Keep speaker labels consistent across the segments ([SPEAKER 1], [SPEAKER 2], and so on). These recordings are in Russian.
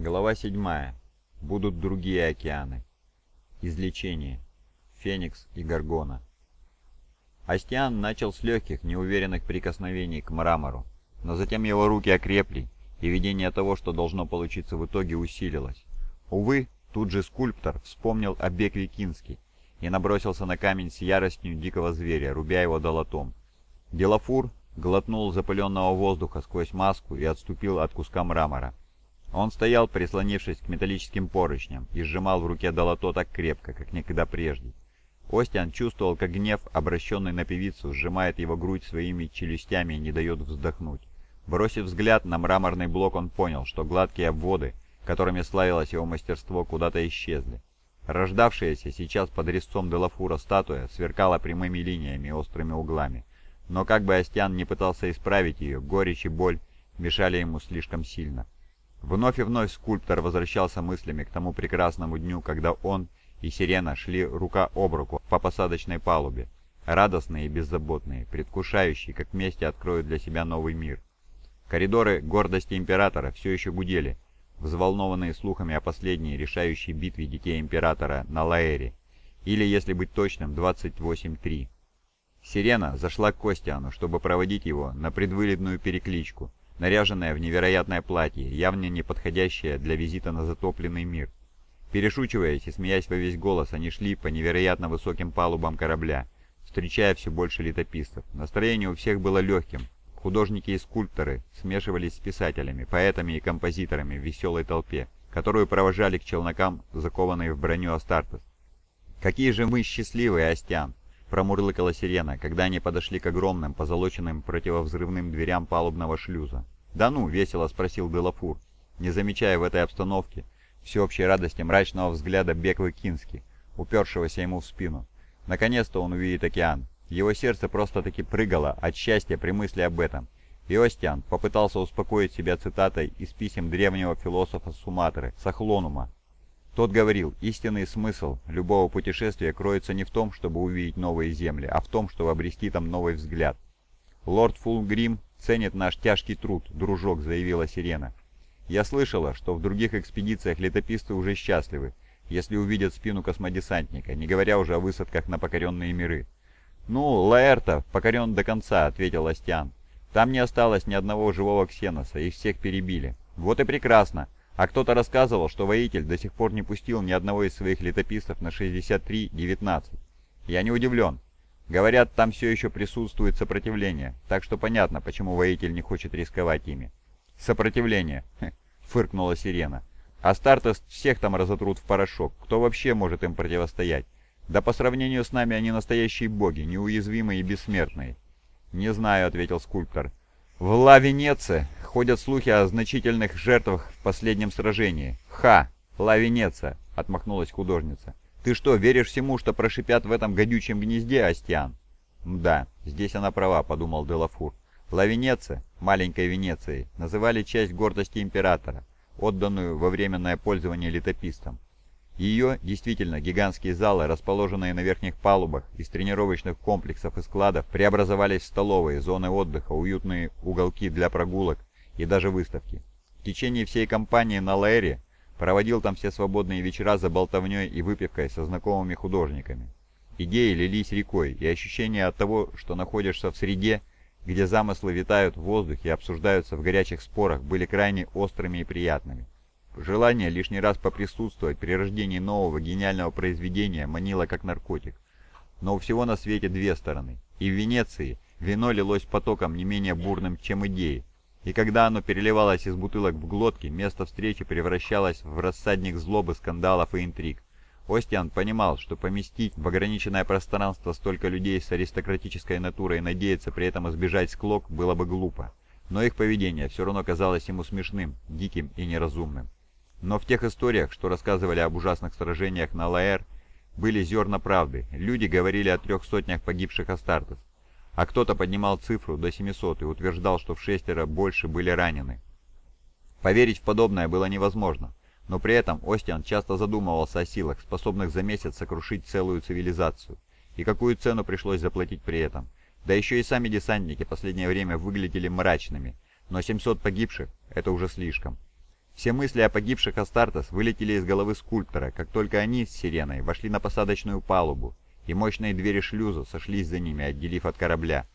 [SPEAKER 1] Глава 7. Будут другие океаны. Излечение. Феникс и Гаргона. Астиан начал с легких, неуверенных прикосновений к мрамору, но затем его руки окрепли, и видение того, что должно получиться в итоге, усилилось. Увы, тут же скульптор вспомнил о Бекве Кински и набросился на камень с яростью дикого зверя, рубя его долотом. Белофур глотнул запыленного воздуха сквозь маску и отступил от куска мрамора. Он стоял, прислонившись к металлическим поручням, и сжимал в руке долото так крепко, как никогда прежде. Остиан чувствовал, как гнев, обращенный на певицу, сжимает его грудь своими челюстями и не дает вздохнуть. Бросив взгляд на мраморный блок, он понял, что гладкие обводы, которыми славилось его мастерство, куда-то исчезли. Рождавшаяся сейчас под резцом Делафура статуя сверкала прямыми линиями и острыми углами. Но как бы Остиан не пытался исправить ее, горечь и боль мешали ему слишком сильно. Вновь и вновь скульптор возвращался мыслями к тому прекрасному дню, когда он и Сирена шли рука об руку по посадочной палубе, радостные и беззаботные, предвкушающие, как вместе откроют для себя новый мир. Коридоры гордости Императора все еще гудели, взволнованные слухами о последней решающей битве детей Императора на Лаэре, или, если быть точным, 28-3. Сирена зашла к Костиану, чтобы проводить его на предвылетную перекличку, наряженная в невероятное платье, явно не подходящее для визита на затопленный мир. Перешучиваясь и смеясь во весь голос, они шли по невероятно высоким палубам корабля, встречая все больше летописцев. Настроение у всех было легким. Художники и скульпторы смешивались с писателями, поэтами и композиторами в веселой толпе, которую провожали к челнокам, закованные в броню Астартес. «Какие же мы счастливые, Астиан!» — промурлыкала сирена, когда они подошли к огромным позолоченным противовзрывным дверям палубного шлюза. «Да ну!» — весело спросил Делафур, не замечая в этой обстановке всеобщей радости мрачного взгляда Беквы Кински, упершегося ему в спину. Наконец-то он увидит океан. Его сердце просто-таки прыгало от счастья при мысли об этом. Иостиан попытался успокоить себя цитатой из писем древнего философа Суматры, Сахлонума, тот говорил, истинный смысл любого путешествия кроется не в том, чтобы увидеть новые земли, а в том, чтобы обрести там новый взгляд. «Лорд Фулгрим ценит наш тяжкий труд», — дружок, заявила Сирена. «Я слышала, что в других экспедициях летописцы уже счастливы, если увидят спину космодесантника, не говоря уже о высадках на покоренные миры». «Ну, Лаэрта покорен до конца», — ответил Астиан. «Там не осталось ни одного живого ксеноса, их всех перебили». «Вот и прекрасно. А кто-то рассказывал, что воитель до сих пор не пустил ни одного из своих летописцев на 63-19. Я не удивлен. Говорят, там все еще присутствует сопротивление, так что понятно, почему воитель не хочет рисковать ими. «Сопротивление!» — фыркнула Сирена. «Астартес всех там разотрут в порошок. Кто вообще может им противостоять? Да по сравнению с нами они настоящие боги, неуязвимые и бессмертные». «Не знаю», — ответил скульптор. В Ла Венеция ходят слухи о значительных жертвах в последнем сражении. Ха! Ла Венеция! Отмахнулась художница. Ты что, веришь всему, что прошипят в этом гадючем гнезде, Астиан? Да, здесь она права, подумал Делафур. Ла Венеция, маленькой Венецией, называли часть гордости императора, отданную во временное пользование летописцам. Ее, действительно, гигантские залы, расположенные на верхних палубах, из тренировочных комплексов и складов, преобразовались в столовые, зоны отдыха, уютные уголки для прогулок и даже выставки. В течение всей кампании на Лаэре проводил там все свободные вечера за болтовней и выпивкой со знакомыми художниками. Идеи лились рекой, и ощущение от того, что находишься в среде, где замыслы витают в воздухе и обсуждаются в горячих спорах, были крайне острыми и приятными. Желание лишний раз поприсутствовать при рождении нового гениального произведения манило как наркотик. Но у всего на свете две стороны. И в Венеции вино лилось потоком не менее бурным, чем идеи. И когда оно переливалось из бутылок в глотки, место встречи превращалось в рассадник злобы, скандалов и интриг. Остиан понимал, что поместить в ограниченное пространство столько людей с аристократической натурой и надеяться при этом избежать склок было бы глупо. Но их поведение все равно казалось ему смешным, диким и неразумным. Но в тех историях, что рассказывали об ужасных сражениях на Лаэр, были зерна правды. Люди говорили о трех сотнях погибших Астартес. А кто-то поднимал цифру до 700 и утверждал, что в шестеро больше были ранены. Поверить в подобное было невозможно. Но при этом Остиан часто задумывался о силах, способных за месяц сокрушить целую цивилизацию. И какую цену пришлось заплатить при этом. Да еще и сами десантники последнее время выглядели мрачными. Но 700 погибших – это уже слишком. Все мысли о погибших Астартес вылетели из головы скульптора, как только они с Сиреной вошли на посадочную палубу, и мощные двери шлюза сошлись за ними, отделив от корабля.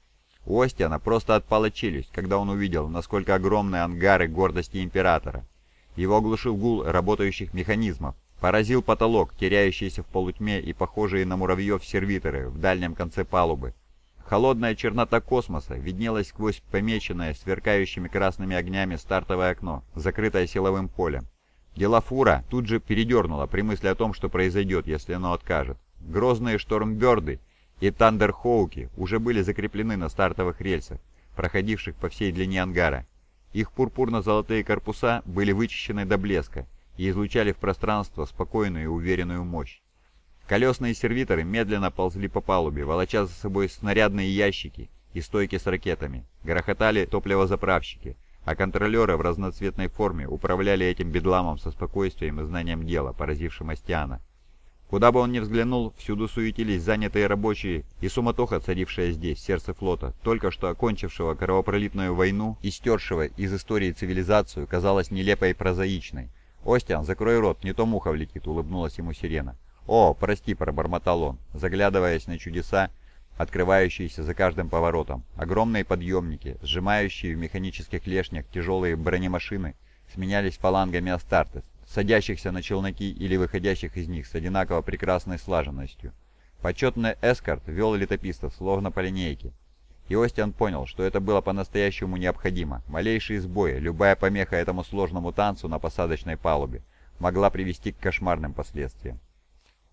[SPEAKER 1] У Остиана просто отпала челюсть, когда он увидел, насколько огромны ангары гордости Императора. Его оглушил гул работающих механизмов, поразил потолок, теряющийся в полутьме и похожие на муравьев сервиторы в дальнем конце палубы. Холодная чернота космоса виднелась сквозь помеченное сверкающими красными огнями стартовое окно, закрытое силовым полем. Делафура тут же передернула при мысли о том, что произойдет, если оно откажет. Грозные штормберды и Тандерхоуки уже были закреплены на стартовых рельсах, проходивших по всей длине ангара. Их пурпурно-золотые корпуса были вычищены до блеска и излучали в пространство спокойную и уверенную мощь. Колесные сервиторы медленно ползли по палубе, волоча за собой снарядные ящики и стойки с ракетами. Грохотали топливозаправщики, а контролеры в разноцветной форме управляли этим бедламом со спокойствием и знанием дела, поразившим Астиана. Куда бы он ни взглянул, всюду суетились занятые рабочие и суматоха, царившая здесь, в сердце флота, только что окончившего кровопролитную войну и стершего из истории цивилизацию, казалась нелепой и прозаичной. «Остиан, закрой рот, не то муха влетит», — улыбнулась ему сирена. «О, прости», — пробормотал он, заглядываясь на чудеса, открывающиеся за каждым поворотом. Огромные подъемники, сжимающие в механических лешнях тяжелые бронемашины, сменялись фалангами Астартес, садящихся на челноки или выходящих из них с одинаково прекрасной слаженностью. Почетный эскорт вел летописцев, словно по линейке. И Остиан понял, что это было по-настоящему необходимо. Малейший сбой, любая помеха этому сложному танцу на посадочной палубе могла привести к кошмарным последствиям.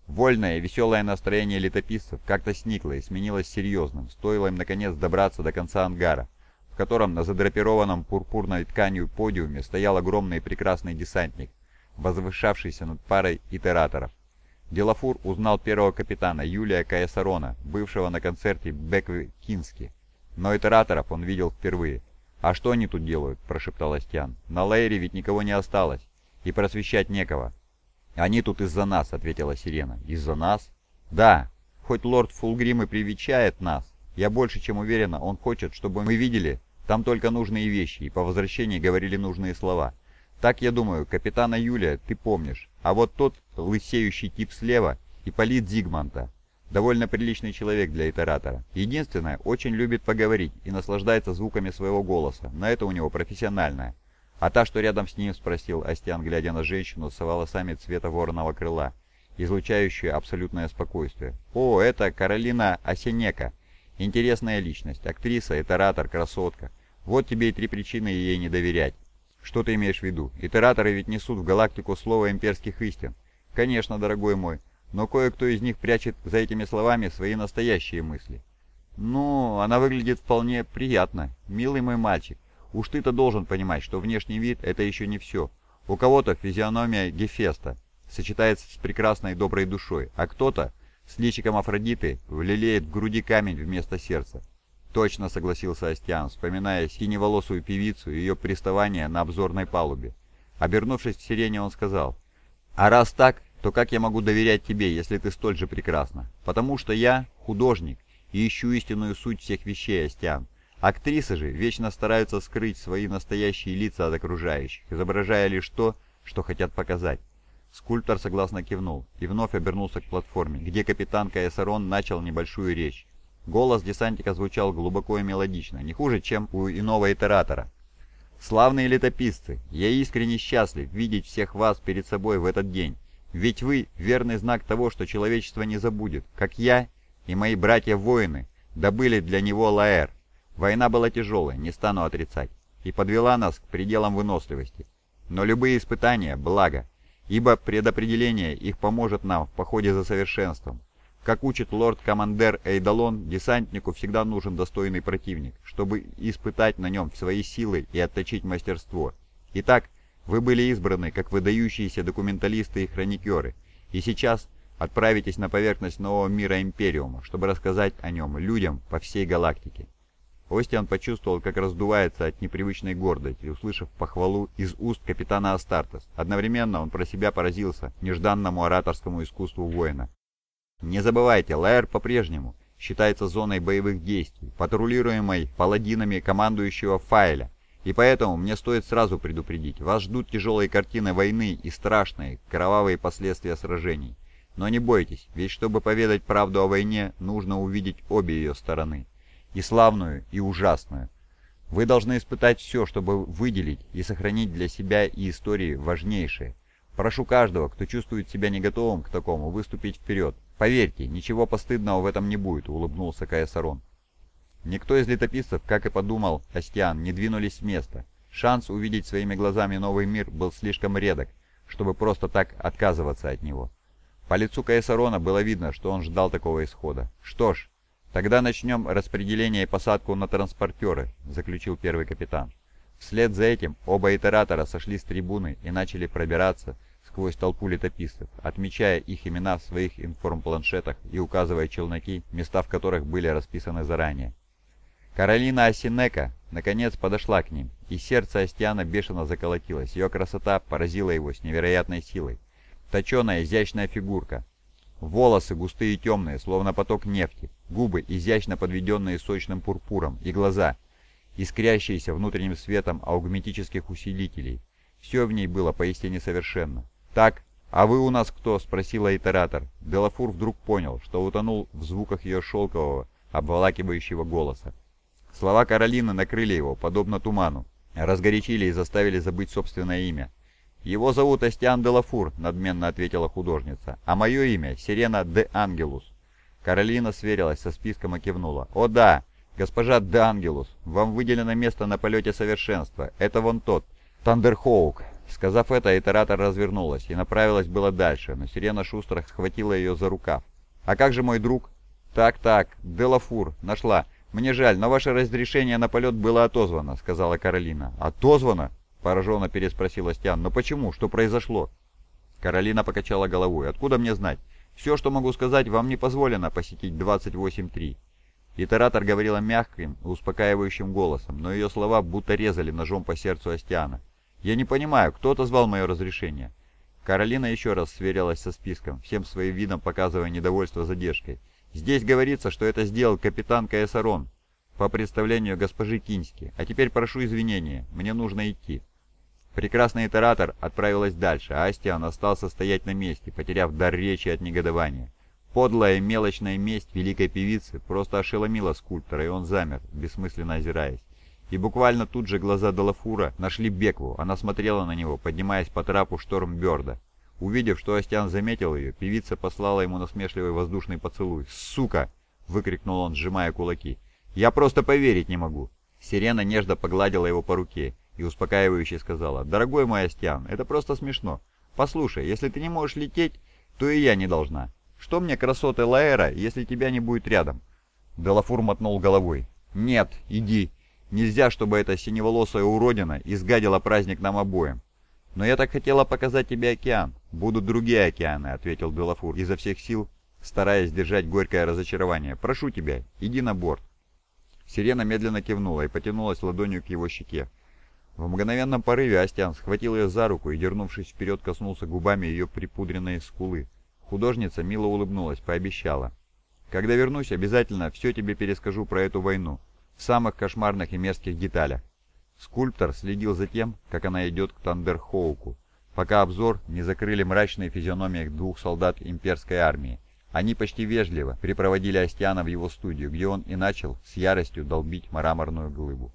[SPEAKER 1] Вольное и веселое настроение летописцев как-то сникло и сменилось серьезным, стоило им наконец добраться до конца ангара, в котором на задрапированном пурпурной тканью подиуме стоял огромный и прекрасный десантник, возвышавшийся над парой итераторов. Делафур узнал первого капитана Юлия Каесарона, бывшего на концерте Беквы Кински. Но итераторов он видел впервые. «А что они тут делают?» – прошептал Астьян. «На Лейре ведь никого не осталось, и просвещать некого. «Они тут из-за нас», — ответила Сирена. «Из-за нас?» «Да. Хоть лорд Фулгрим и привечает нас, я больше чем уверена, он хочет, чтобы мы видели там только нужные вещи и по возвращении говорили нужные слова. Так, я думаю, капитана Юлия ты помнишь, а вот тот лысеющий тип слева — Ипполит Зигманта. Довольно приличный человек для итератора. Единственное, очень любит поговорить и наслаждается звуками своего голоса, на это у него профессиональное. А та, что рядом с ним, спросил Астиан, глядя на женщину с волосами цвета вороного крыла, излучающую абсолютное спокойствие. «О, это Каролина Осенека. Интересная личность, актриса, итератор, красотка. Вот тебе и три причины ей не доверять». «Что ты имеешь в виду? Итераторы ведь несут в галактику слово имперских истин». «Конечно, дорогой мой, но кое-кто из них прячет за этими словами свои настоящие мысли». «Ну, она выглядит вполне приятно. Милый мой мальчик. Уж ты-то должен понимать, что внешний вид – это еще не все. У кого-то физиономия Гефеста сочетается с прекрасной доброй душой, а кто-то с личиком Афродиты влелеет в груди камень вместо сердца. Точно согласился Астиан, вспоминая синеволосую певицу и ее приставание на обзорной палубе. Обернувшись к сирене, он сказал, «А раз так, то как я могу доверять тебе, если ты столь же прекрасна? Потому что я художник и ищу истинную суть всех вещей, Астиан. Актрисы же вечно стараются скрыть свои настоящие лица от окружающих, изображая лишь то, что хотят показать. Скульптор согласно кивнул и вновь обернулся к платформе, где капитан Каесарон начал небольшую речь. Голос десантика звучал глубоко и мелодично, не хуже, чем у иного итератора. «Славные летописцы, я искренне счастлив видеть всех вас перед собой в этот день, ведь вы — верный знак того, что человечество не забудет, как я и мои братья-воины добыли для него Лаэр, Война была тяжелой, не стану отрицать, и подвела нас к пределам выносливости. Но любые испытания – благо, ибо предопределение их поможет нам в походе за совершенством. Как учит лорд-командер Эйдалон, десантнику всегда нужен достойный противник, чтобы испытать на нем свои силы и отточить мастерство. Итак, вы были избраны как выдающиеся документалисты и хроникеры, и сейчас отправитесь на поверхность нового мира Империума, чтобы рассказать о нем людям по всей галактике. Остиан почувствовал, как раздувается от непривычной гордости, услышав похвалу из уст капитана Астартес. Одновременно он про себя поразился нежданному ораторскому искусству воина. Не забывайте, Лаэр по-прежнему считается зоной боевых действий, патрулируемой паладинами командующего Файля, И поэтому мне стоит сразу предупредить, вас ждут тяжелые картины войны и страшные, кровавые последствия сражений. Но не бойтесь, ведь чтобы поведать правду о войне, нужно увидеть обе ее стороны. И славную, и ужасную. Вы должны испытать все, чтобы выделить и сохранить для себя и истории важнейшее. Прошу каждого, кто чувствует себя не готовым к такому, выступить вперед. Поверьте, ничего постыдного в этом не будет, улыбнулся Каесарон. Никто из летописцев, как и подумал Астиан, не двинулись с места. Шанс увидеть своими глазами новый мир был слишком редок, чтобы просто так отказываться от него. По лицу Каесарона было видно, что он ждал такого исхода. «Что ж, тогда начнем распределение и посадку на транспортеры», — заключил первый капитан. Вслед за этим оба итератора сошли с трибуны и начали пробираться сквозь толпу летописцев, отмечая их имена в своих информпланшетах и указывая челноки, места в которых были расписаны заранее. Каролина Осинека наконец подошла к ним, и сердце Астиана бешено заколотилось. Ее красота поразила его с невероятной силой. Точеная, изящная фигурка. Волосы густые и темные, словно поток нефти. Губы, изящно подведенные сочным пурпуром. И глаза, искрящиеся внутренним светом аугметических усилителей. Все в ней было поистине совершенно. «Так, а вы у нас кто?» — спросила итератор. Делафур вдруг понял, что утонул в звуках ее шелкового, обволакивающего голоса. Слова Каролины накрыли его, подобно туману, разгорячили и заставили забыть собственное имя. «Его зовут Астиан де Лафур», — надменно ответила художница, — «а мое имя — Сирена де Ангелус». Каролина сверилась со списком и кивнула. «О да, госпожа де Ангелус, вам выделено место на полете совершенства. Это вон тот, Тандерхоук». Сказав это, итератор развернулась и направилась было дальше, но Сирена шустро схватила ее за рукав. «А как же мой друг?» «Так-так, Делафур, нашла. «Мне жаль, но ваше разрешение на полет было отозвано», — сказала Каролина. «Отозвано?» — пораженно переспросил Астиан. «Но почему? Что произошло?» Каролина покачала головой. «Откуда мне знать? Все, что могу сказать, вам не позволено посетить 28.3». Итератор говорила мягким, успокаивающим голосом, но ее слова будто резали ножом по сердцу Астиана. «Я не понимаю, кто отозвал мое разрешение?» Каролина еще раз сверилась со списком, всем своим видом показывая недовольство задержкой. Здесь говорится, что это сделал капитан Каэсарон по представлению госпожи Кински. А теперь прошу извинения, мне нужно идти». Прекрасный итератор отправилась дальше, а Астиан остался стоять на месте, потеряв дар речи от негодования. Подлая мелочная месть великой певицы просто ошеломила скульптора, и он замер, бессмысленно озираясь. И буквально тут же глаза Далафура нашли Бекву, она смотрела на него, поднимаясь по трапу Штормберда. Увидев, что Астиан заметил ее, певица послала ему насмешливый воздушный поцелуй. «Сука!» — выкрикнул он, сжимая кулаки. «Я просто поверить не могу!» Сирена нежно погладила его по руке и успокаивающе сказала. «Дорогой мой Астиан, это просто смешно. Послушай, если ты не можешь лететь, то и я не должна. Что мне красоты Лаэра, если тебя не будет рядом?» Делафур мотнул головой. «Нет, иди. Нельзя, чтобы эта синеволосая уродина изгадила праздник нам обоим. «Но я так хотела показать тебе океан. Будут другие океаны», — ответил Делафур, изо всех сил, стараясь держать горькое разочарование. «Прошу тебя, иди на борт». Сирена медленно кивнула и потянулась ладонью к его щеке. В мгновенном порыве Астиан схватил ее за руку и, дернувшись вперед, коснулся губами ее припудренной скулы. Художница мило улыбнулась, пообещала. «Когда вернусь, обязательно все тебе перескажу про эту войну, в самых кошмарных и мерзких деталях. Скульптор следил за тем, как она идет к Тандерхоуку, пока обзор не закрыли мрачные физиономии двух солдат имперской армии. Они почти вежливо припроводили Астиана в его студию, где он и начал с яростью долбить мраморную глыбу.